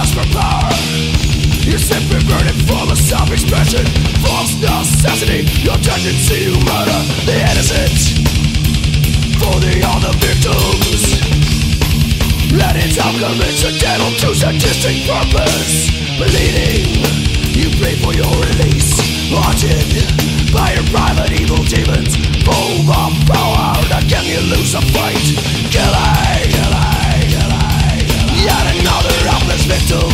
lust for power. You're simply burning full of self-expression False necessity, your tendency to murder the innocent. For the other victims. Let its outcome incidental to sadistic purpose. Bleeding, you pray for your release. Haunted by your private evil demons. Full of power that can you lose a fight? Killing Yet another helpless victim.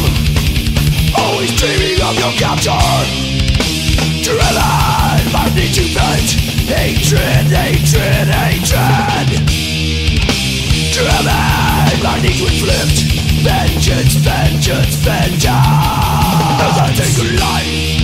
Always dreaming of your capture. Driven by need to vent. Hatred, hatred, hatred. Driven by need to inflict Vengeance, vengeance, vengeance. As I take a life.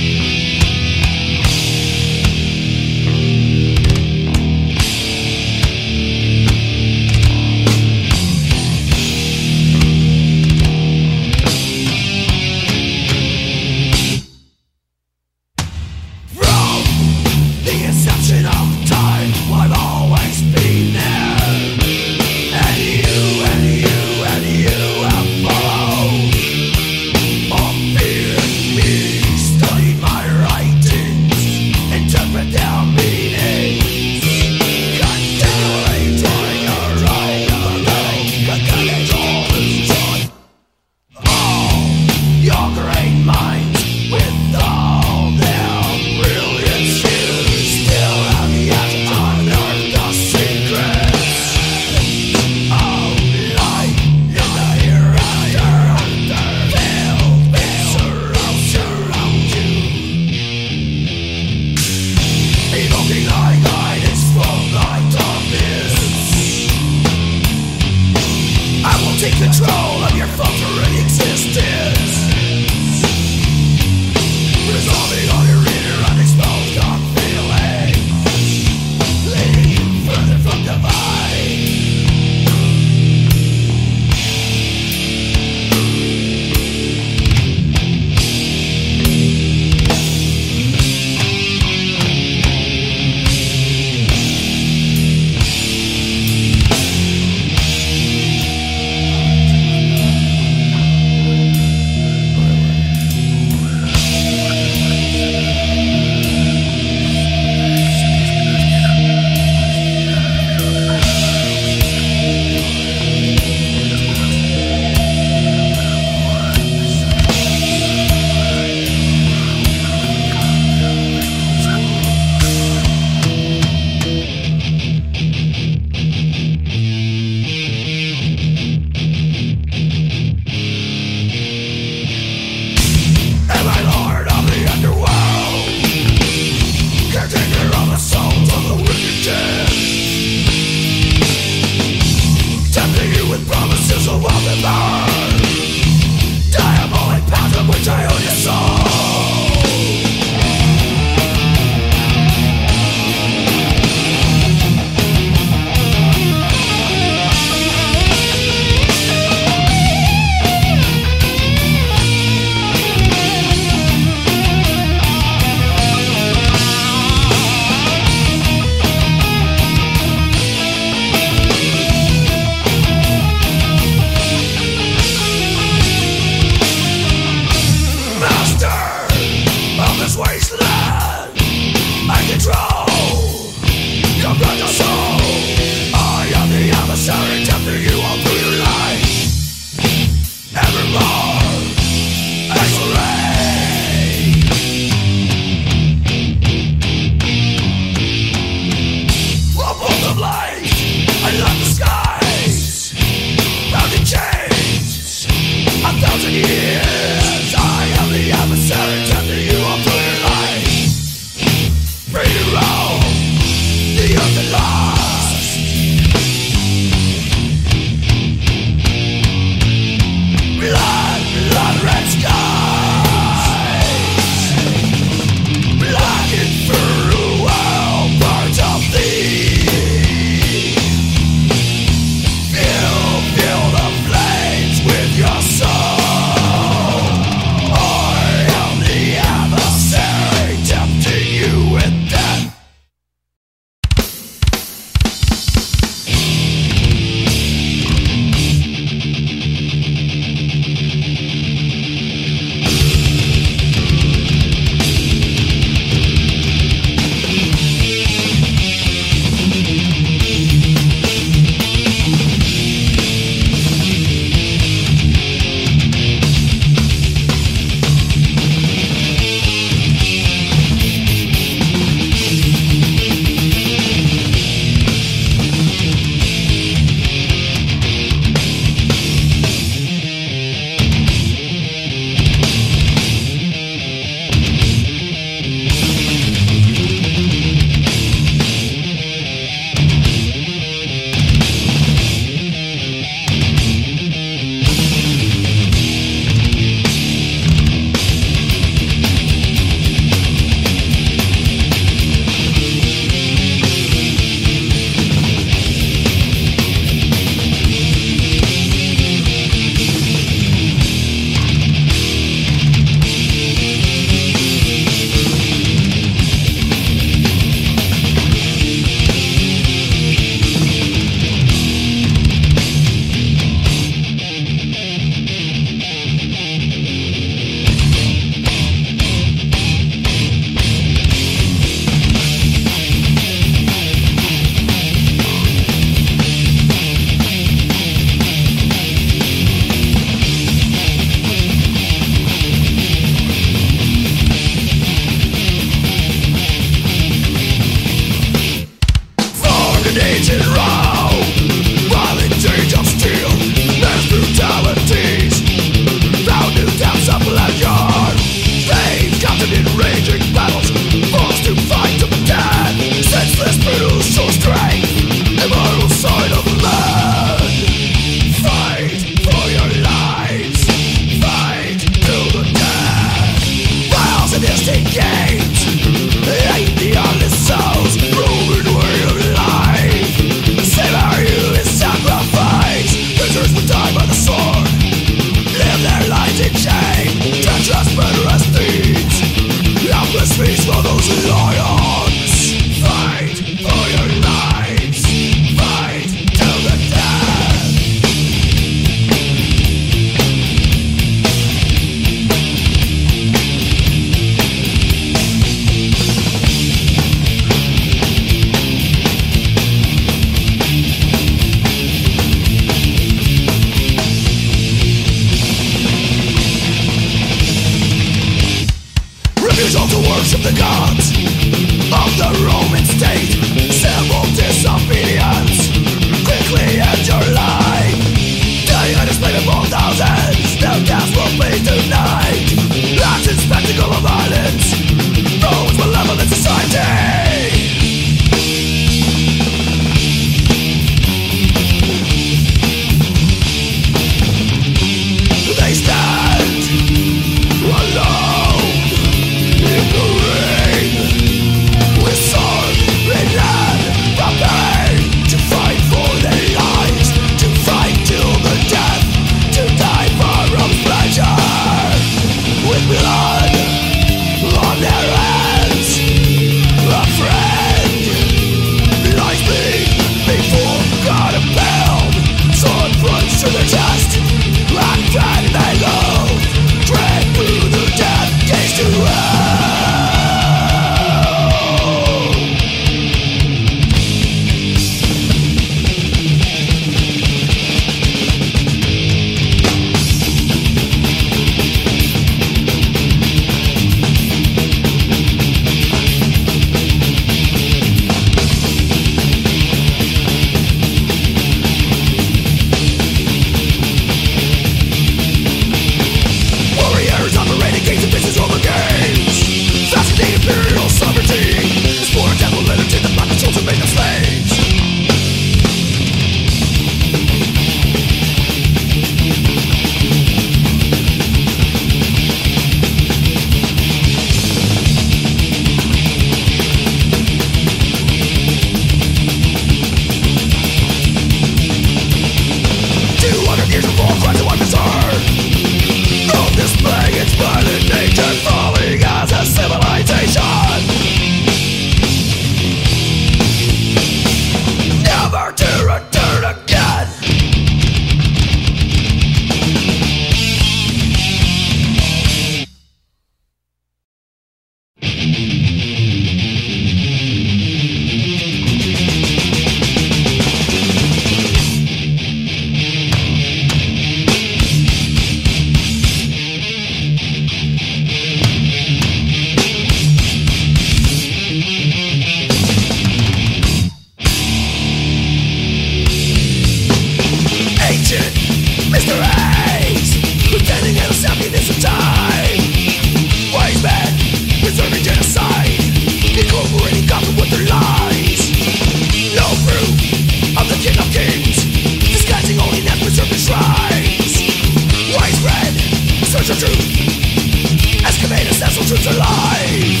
search of truth Excavate essential truths alive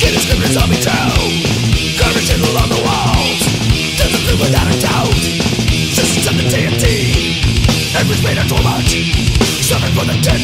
Get descriptions of me true Courage and along the walls. There's a truth without a doubt. Systems of the deity. Every made a torment. Suffering for the day.